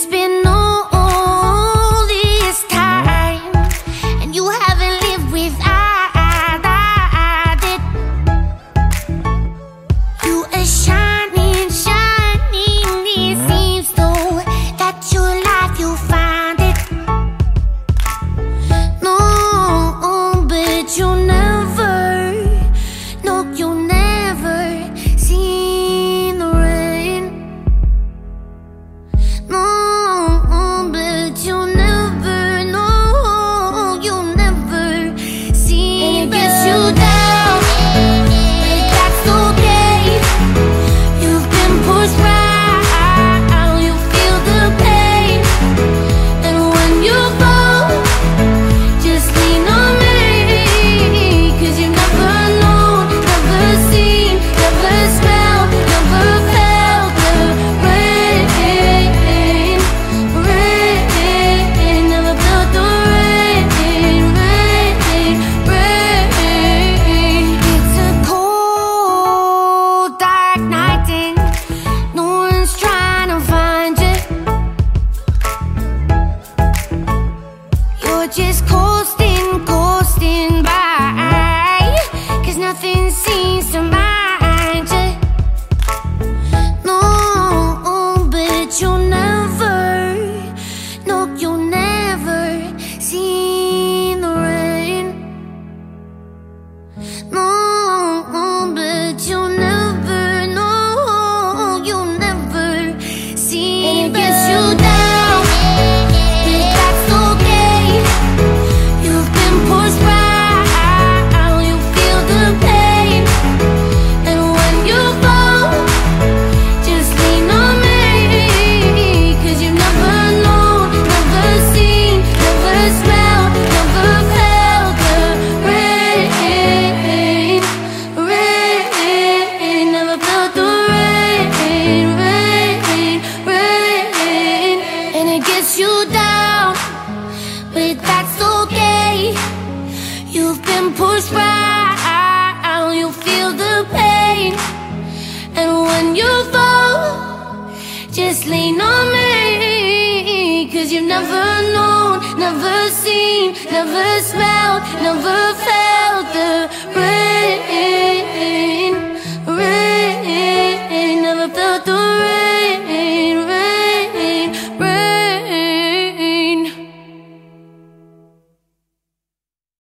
It's been all this time And you haven't lived without it. You are shining, shining It seems though that your life you find You've been pushed back, you feel the pain. And when you fall, just lean on me. Cause you've never known, never seen, never smelled, never felt the rain.